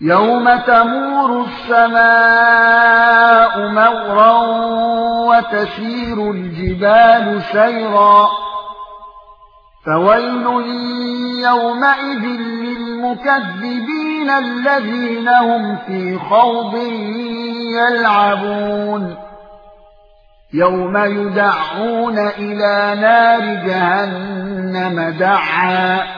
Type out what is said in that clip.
يوم تمور السماء مورا وتسير الجبال سيرا فويل يومئذ للمكذبين الذين هم في خوض يلعبون يوم يدعون إلى نار جهنم دعا